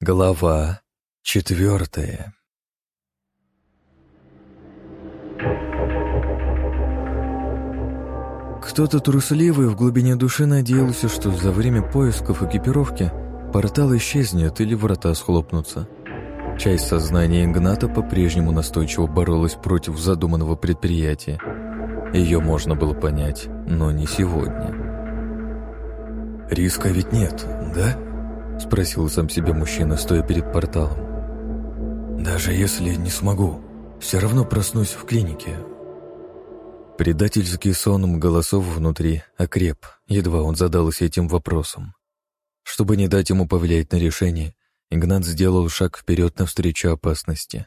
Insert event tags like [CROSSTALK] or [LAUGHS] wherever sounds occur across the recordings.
Глава четвертая Кто-то трусливый в глубине души надеялся, что за время поисков экипировки портал исчезнет или врата схлопнутся. Часть сознания Игната по-прежнему настойчиво боролась против задуманного предприятия. Ее можно было понять, но не сегодня. «Риска ведь нет, да?» — спросил сам себя мужчина, стоя перед порталом. «Даже если не смогу, все равно проснусь в клинике». Предательский сон голосов внутри окреп, едва он задался этим вопросом. Чтобы не дать ему повлиять на решение, Игнат сделал шаг вперед навстречу опасности.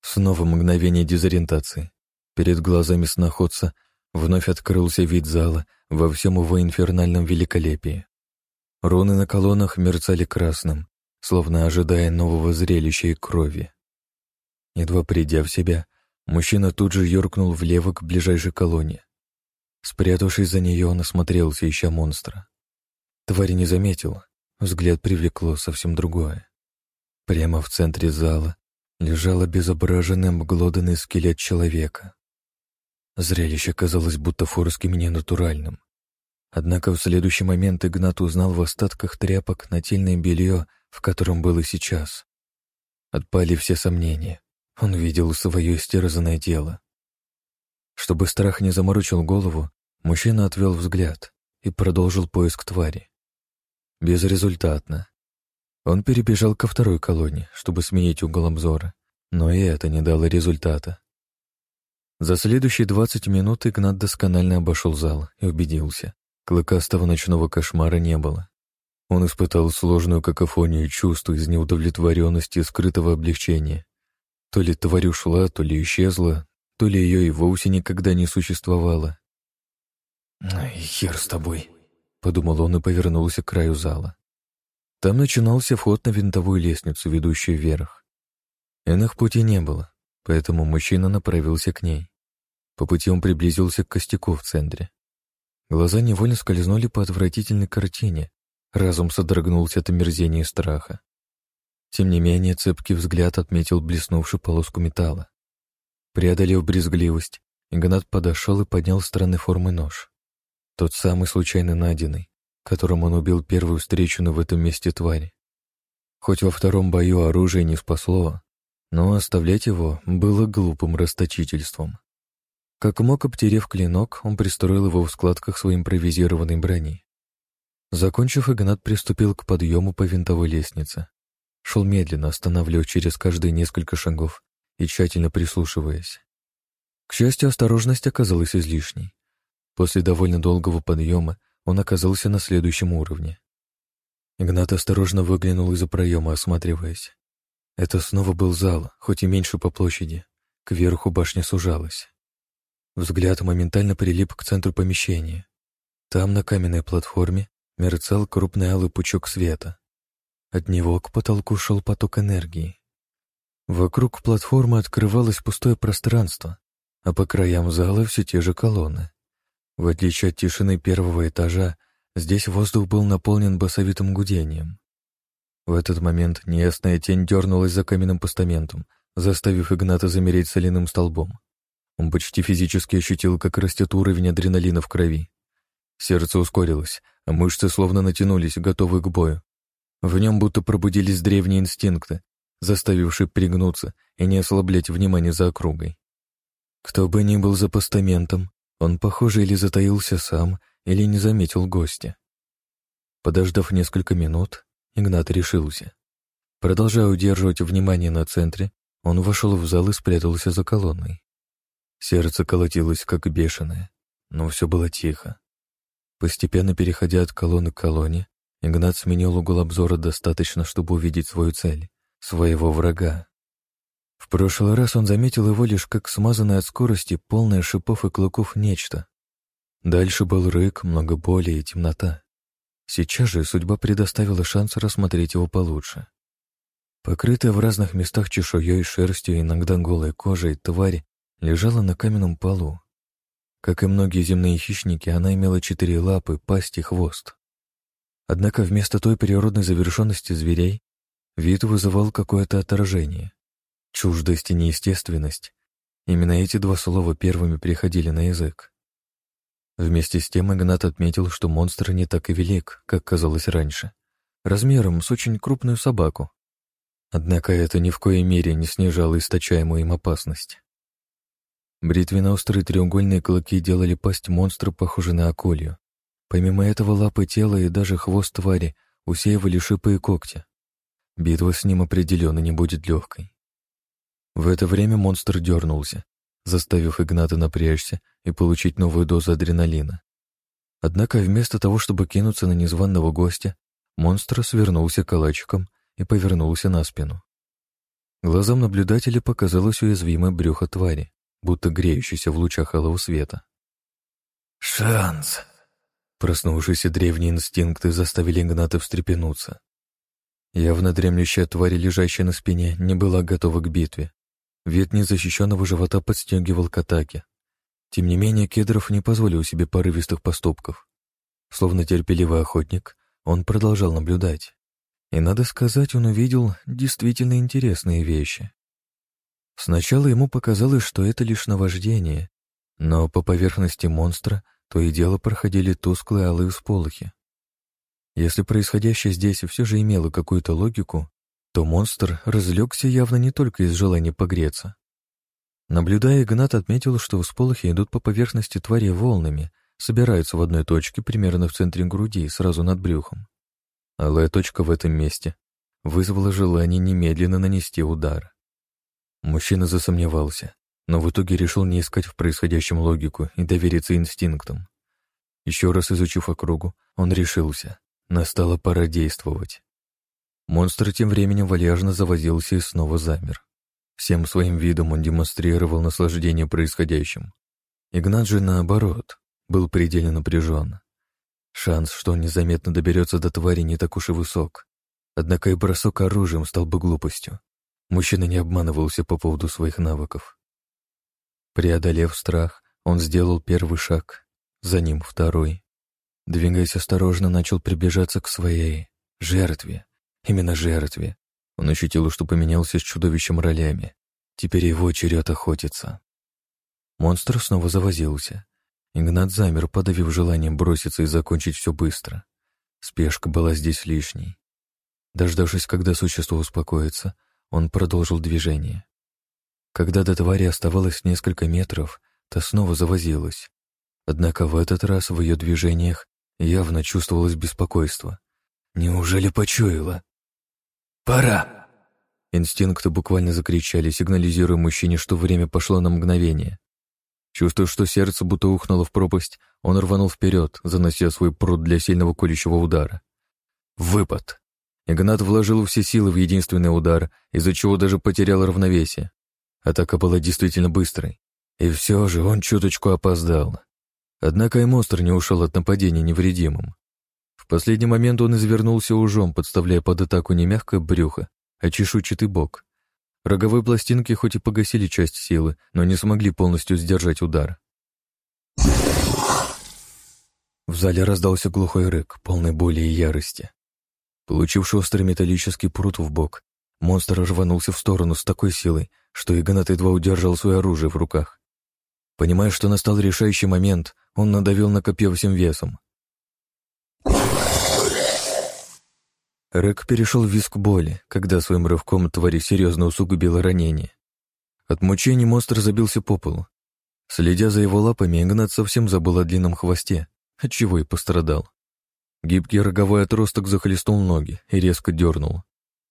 Снова мгновение дезориентации. Перед глазами сноходца вновь открылся вид зала во всем его инфернальном великолепии. Руны на колоннах мерцали красным, словно ожидая нового зрелища и крови. Едва придя в себя, мужчина тут же юркнул влево к ближайшей колонне. Спрятавшись за нее, он осмотрелся, ища монстра. Тварь не заметил, взгляд привлекло совсем другое. Прямо в центре зала лежал обезображенный обглоданный скелет человека. Зрелище казалось будто форским и ненатуральным. Однако в следующий момент Игнат узнал в остатках тряпок нательное белье, в котором был и сейчас. Отпали все сомнения. Он видел свое истерзанное тело. Чтобы страх не заморочил голову, мужчина отвел взгляд и продолжил поиск твари. Безрезультатно. Он перебежал ко второй колонне, чтобы сменить угол обзора, но и это не дало результата. За следующие двадцать минут Игнат досконально обошел зал и убедился. Клыкастого ночного кошмара не было. Он испытал сложную какофонию чувств из неудовлетворенности и скрытого облегчения. То ли тварь ушла, то ли исчезла, то ли ее и вовсе никогда не существовало. «Ай, хер с тобой», — подумал он и повернулся к краю зала. Там начинался вход на винтовую лестницу, ведущую вверх. Иных пути не было, поэтому мужчина направился к ней. По пути он приблизился к костяку в центре. Глаза невольно скользнули по отвратительной картине. Разум содрогнулся от омерзения и страха. Тем не менее, цепкий взгляд отметил блеснувшую полоску металла. Преодолев брезгливость, Игнат подошел и поднял странной формы нож. Тот самый случайно найденный, которым он убил первую встреченную в этом месте твари. Хоть во втором бою оружие не спасло, но оставлять его было глупым расточительством. Как мог, обтерев клинок, он пристроил его в складках своей импровизированной брони. Закончив, Игнат приступил к подъему по винтовой лестнице. Шел медленно, останавливая через каждые несколько шагов и тщательно прислушиваясь. К счастью, осторожность оказалась излишней. После довольно долгого подъема он оказался на следующем уровне. Игнат осторожно выглянул из-за проема, осматриваясь. Это снова был зал, хоть и меньше по площади. Кверху башня сужалась. Взгляд моментально прилип к центру помещения. Там, на каменной платформе, мерцал крупный алый пучок света. От него к потолку шел поток энергии. Вокруг платформы открывалось пустое пространство, а по краям зала все те же колонны. В отличие от тишины первого этажа, здесь воздух был наполнен басовитым гудением. В этот момент неясная тень дернулась за каменным постаментом, заставив Игната замереть соляным столбом. Он почти физически ощутил, как растет уровень адреналина в крови. Сердце ускорилось, а мышцы словно натянулись, готовые к бою. В нем будто пробудились древние инстинкты, заставившие пригнуться и не ослаблять внимание за округой. Кто бы ни был за постаментом, он, похоже, или затаился сам, или не заметил гостя. Подождав несколько минут, Игнат решился. Продолжая удерживать внимание на центре, он вошел в зал и спрятался за колонной. Сердце колотилось, как бешеное, но все было тихо. Постепенно переходя от колонны к колонне, Игнат сменил угол обзора достаточно, чтобы увидеть свою цель, своего врага. В прошлый раз он заметил его лишь как смазанное от скорости, полное шипов и клыков нечто. Дальше был рык, много боли и темнота. Сейчас же судьба предоставила шанс рассмотреть его получше. Покрытая в разных местах чешуей, шерстью, иногда голой кожей, тварь лежала на каменном полу. Как и многие земные хищники, она имела четыре лапы, пасть и хвост. Однако вместо той природной завершенности зверей Вид вызывал какое-то отражение. Чуждость и неестественность. Именно эти два слова первыми приходили на язык. Вместе с тем Игнат отметил, что монстр не так и велик, как казалось раньше, размером с очень крупную собаку. Однако это ни в коей мере не снижало источаемую им опасность. Бритвенно-острые треугольные клыки делали пасть монстра похожей на акулью. Помимо этого лапы тела и даже хвост твари усеивали шипы и когти. Битва с ним определенно не будет легкой. В это время монстр дернулся, заставив Игната напрячься и получить новую дозу адреналина. Однако вместо того, чтобы кинуться на незваного гостя, монстр свернулся калачиком и повернулся на спину. Глазам наблюдателя показалось уязвимое брюхо твари, будто греющееся в лучах алого света. «Шанс!» Проснувшиеся древние инстинкты заставили Игната встрепенуться. Явно дремлющая тварь, лежащая на спине, не была готова к битве. Вид незащищенного живота подстегивал к атаке. Тем не менее, Кедров не позволил себе порывистых поступков. Словно терпеливый охотник, он продолжал наблюдать. И, надо сказать, он увидел действительно интересные вещи. Сначала ему показалось, что это лишь наваждение, но по поверхности монстра то и дело проходили тусклые алые всполохи. Если происходящее здесь все же имело какую-то логику, то монстр разлегся явно не только из желания погреться. Наблюдая, Игнат отметил, что всполохи идут по поверхности твари волнами, собираются в одной точке примерно в центре груди, сразу над брюхом. Алая точка в этом месте вызвала желание немедленно нанести удар. Мужчина засомневался, но в итоге решил не искать в происходящем логику и довериться инстинктам. Еще раз изучив округу, он решился. Настала пора действовать. Монстр тем временем вальяжно завозился и снова замер. Всем своим видом он демонстрировал наслаждение происходящим. Игнат же, наоборот, был предельно напряжен. Шанс, что он незаметно доберется до твари, не так уж и высок. Однако и бросок оружием стал бы глупостью. Мужчина не обманывался по поводу своих навыков. Преодолев страх, он сделал первый шаг, за ним второй. Двигаясь осторожно, начал приближаться к своей жертве. Именно жертве. Он ощутил, что поменялся с чудовищем ролями. Теперь его черед охотиться. Монстр снова завозился. Игнат замер, подавив желанием броситься и закончить все быстро. Спешка была здесь лишней. Дождавшись, когда существо успокоится, он продолжил движение. Когда до твари оставалось несколько метров, та снова завозилась. Однако в этот раз в ее движениях явно чувствовалось беспокойство. Неужели почуяла? «Пора!» Инстинкты буквально закричали, сигнализируя мужчине, что время пошло на мгновение. Чувствуя, что сердце будто ухнуло в пропасть, он рванул вперед, занося свой пруд для сильного колющего удара. Выпад. Игнат вложил все силы в единственный удар, из-за чего даже потерял равновесие. Атака была действительно быстрой. И все же он чуточку опоздал. Однако и монстр не ушел от нападения невредимым последний момент он извернулся ужом, подставляя под атаку не мягкое брюхо, а чешуйчатый бок. Роговые пластинки хоть и погасили часть силы, но не смогли полностью сдержать удар. В зале раздался глухой рык, полный боли и ярости. Получивший острый металлический прут в бок, монстр рванулся в сторону с такой силой, что Игнат едва удержал свое оружие в руках. Понимая, что настал решающий момент, он надавил на копье всем весом. Рэк перешел в виск боли, когда своим рывком твари серьезно усугубило ранение. От мучений монстр забился по полу. Следя за его лапами, Игнат совсем забыл о длинном хвосте, отчего и пострадал. Гибкий роговой отросток захлестнул ноги и резко дернул.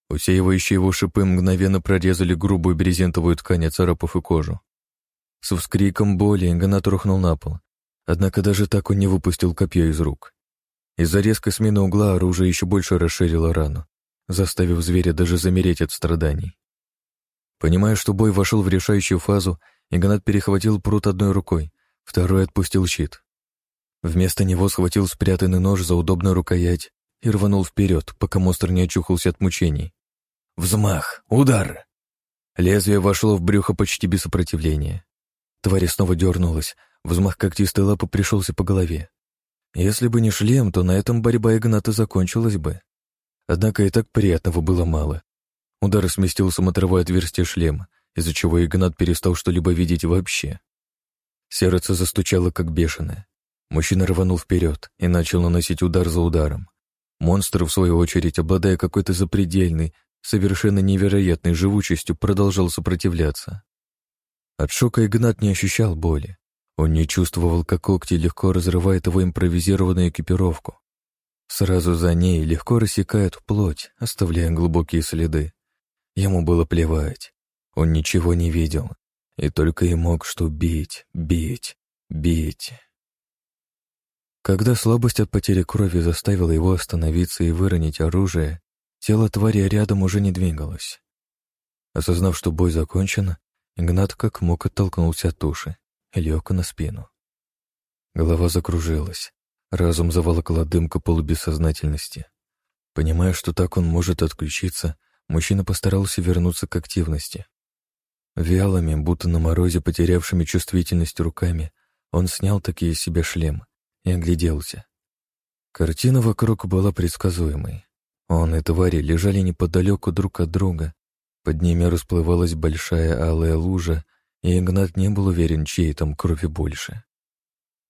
Усеивающие его шипы мгновенно прорезали грубую брезентовую ткань, оцарапав и кожу. С вскриком боли Игнат рухнул на пол, однако даже так он не выпустил копье из рук. Из-за резкой смены угла оружие еще больше расширило рану, заставив зверя даже замереть от страданий. Понимая, что бой вошел в решающую фазу, Игнат перехватил пруд одной рукой, второй отпустил щит. Вместо него схватил спрятанный нож за удобную рукоять и рванул вперед, пока монстр не очухался от мучений. Взмах! Удар! Лезвие вошло в брюхо почти без сопротивления. Тварь снова дернулась, взмах когтистой лапы пришелся по голове. Если бы не шлем, то на этом борьба Игната закончилась бы. Однако и так приятного было мало. Удар сместил смотровое отверстие шлема, из-за чего Игнат перестал что-либо видеть вообще. Сердце застучало, как бешеное. Мужчина рванул вперед и начал наносить удар за ударом. Монстр, в свою очередь, обладая какой-то запредельной, совершенно невероятной живучестью, продолжал сопротивляться. От шока Игнат не ощущал боли. Он не чувствовал, как когти легко разрывают его импровизированную экипировку. Сразу за ней легко рассекают плоть, оставляя глубокие следы. Ему было плевать. Он ничего не видел, и только и мог что бить, бить, бить. Когда слабость от потери крови заставила его остановиться и выронить оружие, тело твари рядом уже не двигалось. Осознав, что бой закончен, Игнат как мог оттолкнулся от туши и лег на спину. Голова закружилась, разум заволокла дымка полубессознательности. Понимая, что так он может отключиться, мужчина постарался вернуться к активности. Вялыми, будто на морозе потерявшими чувствительность руками, он снял такие себе шлем и огляделся. Картина вокруг была предсказуемой. Он и твари лежали неподалеку друг от друга. Под ними расплывалась большая алая лужа, и Игнат не был уверен, чьей там крови больше.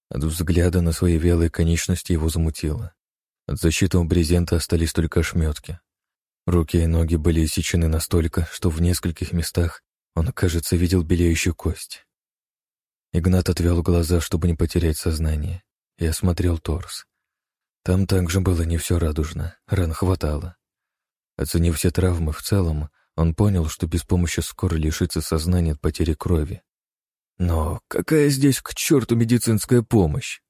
От взгляда на свои вялые конечности его замутило. От защитного брезента остались только ошметки. Руки и ноги были иссечены настолько, что в нескольких местах он, кажется, видел белеющую кость. Игнат отвел глаза, чтобы не потерять сознание и осмотрел торс. Там также было не все радужно, ран хватало. Оценив все травмы в целом, он понял, что без помощи скоро лишится сознания от потери крови. Но какая здесь к черту медицинская помощь?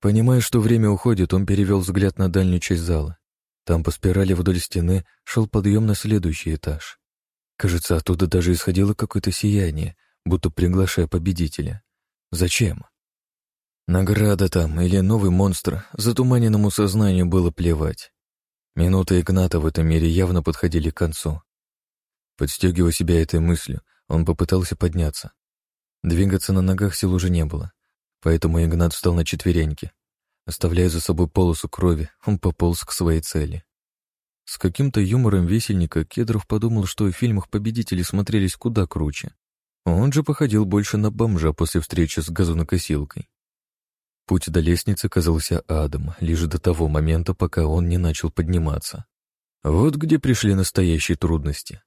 Понимая, что время уходит, он перевел взгляд на дальнюю часть зала. Там по спирали вдоль стены шел подъем на следующий этаж. Кажется, оттуда даже исходило какое-то сияние, будто приглашая победителя. Зачем? Награда там или новый монстр, затуманенному сознанию было плевать. Минуты Игната в этом мире явно подходили к концу. Подстегивая себя этой мыслью, он попытался подняться. Двигаться на ногах сил уже не было, поэтому Игнат встал на четвереньки. Оставляя за собой полосу крови, он пополз к своей цели. С каким-то юмором весельника Кедров подумал, что в фильмах победители смотрелись куда круче. Он же походил больше на бомжа после встречи с газонокосилкой. Путь до лестницы казался адом, лишь до того момента, пока он не начал подниматься. Вот где пришли настоящие трудности.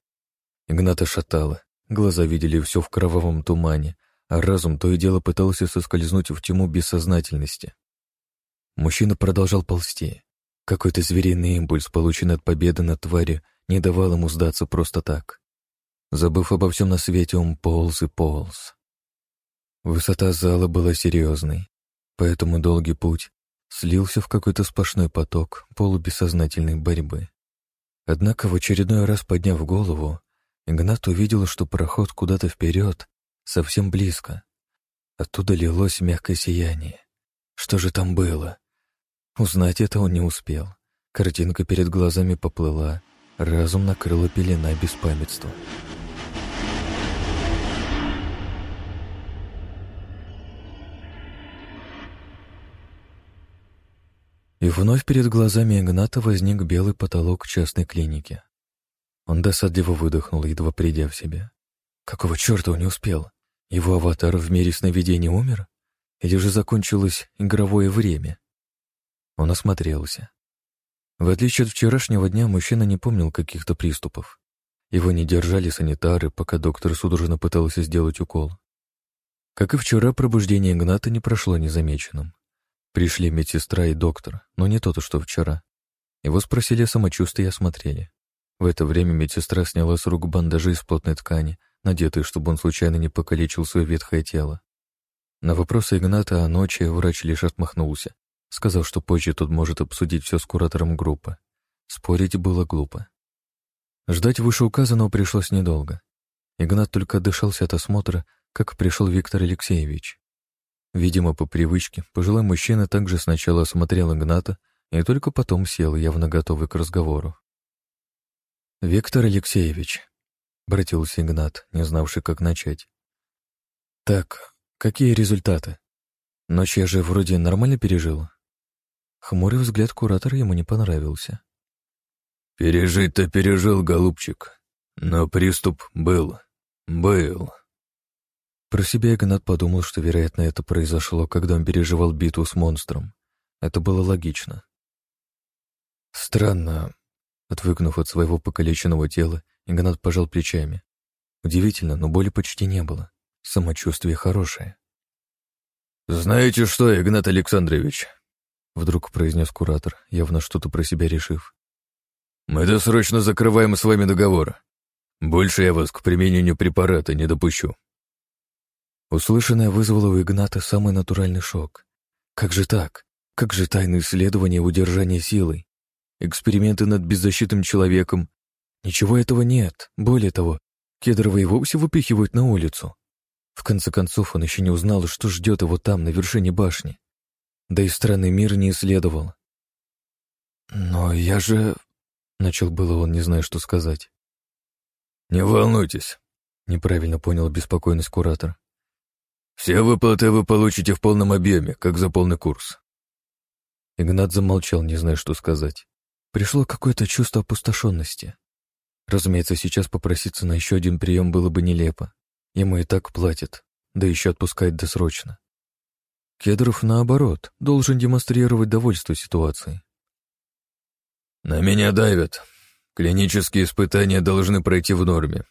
Игната шатало, глаза видели все в кровавом тумане, а разум то и дело пытался соскользнуть в тьму бессознательности. Мужчина продолжал ползти. Какой-то звериный импульс, полученный от победы над тварью, не давал ему сдаться просто так. Забыв обо всем на свете, он полз и полз. Высота зала была серьезной, Поэтому долгий путь слился в какой-то сплошной поток полубессознательной борьбы. Однако в очередной раз подняв голову, Игнат увидел, что проход куда-то вперед, совсем близко. Оттуда лилось мягкое сияние. Что же там было? Узнать это он не успел. Картинка перед глазами поплыла, разум накрыла пелена беспамятства. И вновь перед глазами Игната возник белый потолок частной клиники. Он досадливо выдохнул, едва придя в себя. Какого черта он не успел? Его аватар в мире сновидений умер? Или же закончилось игровое время? Он осмотрелся. В отличие от вчерашнего дня, мужчина не помнил каких-то приступов. Его не держали санитары, пока доктор судорожно пытался сделать укол. Как и вчера, пробуждение Игната не прошло незамеченным. Пришли медсестра и доктор, но не тот, что вчера. Его спросили о самочувствии и осмотрели. В это время медсестра сняла с рук бандажи из плотной ткани, надетые, чтобы он случайно не покалечил свое ветхое тело. На вопросы Игната о ночи врач лишь отмахнулся, сказав, что позже тот может обсудить все с куратором группы. Спорить было глупо. Ждать вышеуказанного пришлось недолго. Игнат только отдышался от осмотра, как пришел Виктор Алексеевич. Видимо, по привычке, пожилой мужчина также сначала осмотрел Игната и только потом сел, явно готовый к разговору. «Виктор Алексеевич», — обратился Игнат, не знавший, как начать. «Так, какие результаты? Ночь я же вроде нормально пережил?» Хмурый взгляд куратора ему не понравился. Пережить-то пережил, голубчик. Но приступ был. Был. Про себя Игнат подумал, что, вероятно, это произошло, когда он переживал битву с монстром. Это было логично. Странно. Отвыкнув от своего покалеченного тела, Игнат пожал плечами. Удивительно, но боли почти не было. Самочувствие хорошее. «Знаете что, Игнат Александрович?» Вдруг произнес куратор, явно что-то про себя решив. «Мы досрочно закрываем с вами договор. Больше я вас к применению препарата не допущу». Услышанное вызвало у Игната самый натуральный шок. Как же так? Как же тайные исследования удержания силой? Эксперименты над беззащитным человеком? Ничего этого нет. Более того, Кедрова и вовсе выпихивают на улицу. В конце концов, он еще не узнал, что ждет его там, на вершине башни. Да и странный мир не исследовал. «Но я же...» — начал было он, не зная, что сказать. «Не волнуйтесь», — неправильно понял беспокойность куратор. «Все выплаты вы получите в полном объеме, как за полный курс». Игнат замолчал, не зная, что сказать. Пришло какое-то чувство опустошенности. Разумеется, сейчас попроситься на еще один прием было бы нелепо. Ему и так платят, да еще отпускают досрочно. Кедров, наоборот, должен демонстрировать довольство ситуацией. «На меня давят. Клинические испытания должны пройти в норме»,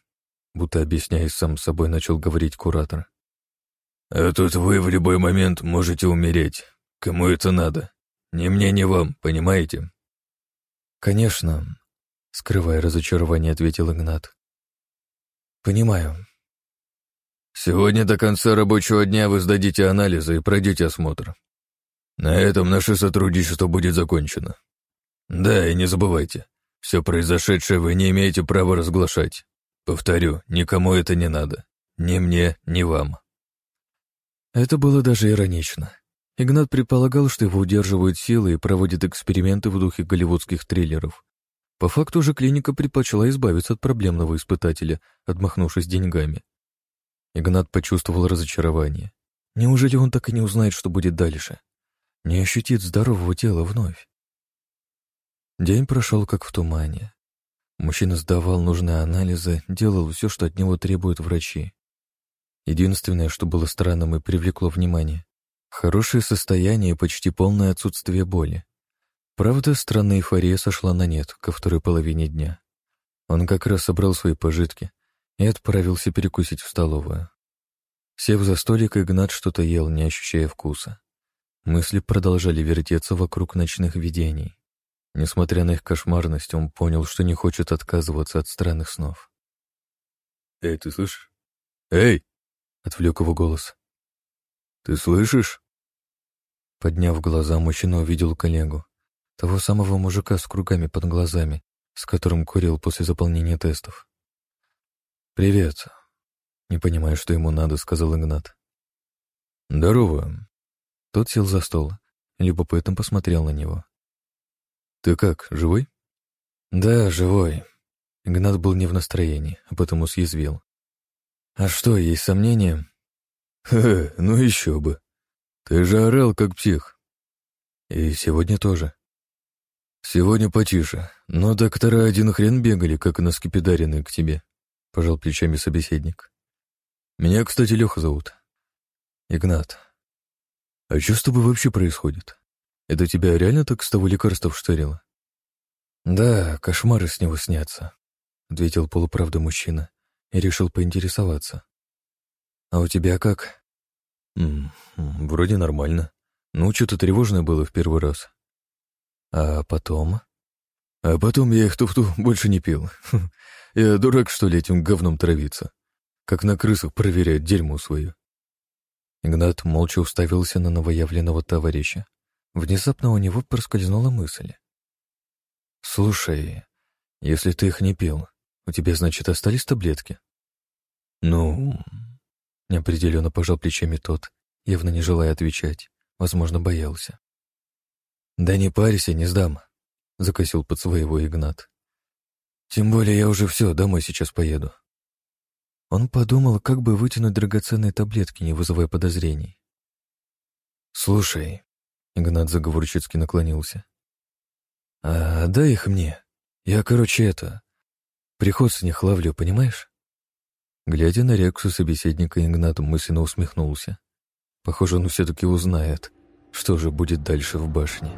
будто объясняясь сам собой, начал говорить куратор. «А тут вы в любой момент можете умереть. Кому это надо? Ни мне, ни вам, понимаете?» «Конечно», — скрывая разочарование, ответил Игнат. «Понимаю». «Сегодня до конца рабочего дня вы сдадите анализы и пройдете осмотр. На этом наше сотрудничество будет закончено. Да, и не забывайте, все произошедшее вы не имеете права разглашать. Повторю, никому это не надо. Ни мне, ни вам». Это было даже иронично. Игнат предполагал, что его удерживают силы и проводят эксперименты в духе голливудских триллеров. По факту же клиника предпочла избавиться от проблемного испытателя, отмахнувшись деньгами. Игнат почувствовал разочарование. Неужели он так и не узнает, что будет дальше? Не ощутит здорового тела вновь? День прошел как в тумане. Мужчина сдавал нужные анализы, делал все, что от него требуют врачи. Единственное, что было странным и привлекло внимание — хорошее состояние и почти полное отсутствие боли. Правда, странная эйфория сошла на нет ко второй половине дня. Он как раз собрал свои пожитки и отправился перекусить в столовую. Сев за столик, Игнат что-то ел, не ощущая вкуса. Мысли продолжали вертеться вокруг ночных видений. Несмотря на их кошмарность, он понял, что не хочет отказываться от странных снов. «Эй, ты слышишь? Эй!» Отвлек его голос. «Ты слышишь?» Подняв глаза, мужчина увидел коллегу. Того самого мужика с кругами под глазами, с которым курил после заполнения тестов. «Привет». Не понимая, что ему надо, сказал Игнат. «Здорово». Тот сел за стол, любопытно посмотрел на него. «Ты как, живой?» «Да, живой». Игнат был не в настроении, а потому съязвил. «А что, есть сомнения?» «Хе, ну еще бы. Ты же орал, как псих». «И сегодня тоже». «Сегодня потише, но доктора один хрен бегали, как на скипидаренные к тебе», — пожал плечами собеседник. «Меня, кстати, Леха зовут». «Игнат, а что с тобой вообще происходит? Это тебя реально так с того лекарства штырило?» «Да, кошмары с него снятся», — ответил полуправда мужчина и решил поинтересоваться. «А у тебя как?» М -м, «Вроде нормально. Ну, что-то тревожное было в первый раз». «А потом?» «А потом я их туфту больше не пил. [LAUGHS] Я дурак, что ли, этим говном травиться? Как на крысах проверять дерьмо свое». Игнат молча уставился на новоявленного товарища. Внезапно у него проскользнула мысль. «Слушай, если ты их не пил, у тебя, значит, остались таблетки?» «Ну...» — неопределенно пожал плечами тот, явно не желая отвечать. Возможно, боялся. «Да не парься, не сдам», — закосил под своего Игнат. «Тем более я уже все, домой сейчас поеду». Он подумал, как бы вытянуть драгоценные таблетки, не вызывая подозрений. «Слушай», — Игнат заговорчески наклонился, — «а дай их мне. Я, короче, это... Приход с них ловлю, понимаешь?» Глядя на реакцию собеседника, Игнат мысленно усмехнулся. Похоже, он все-таки узнает, что же будет дальше в башне.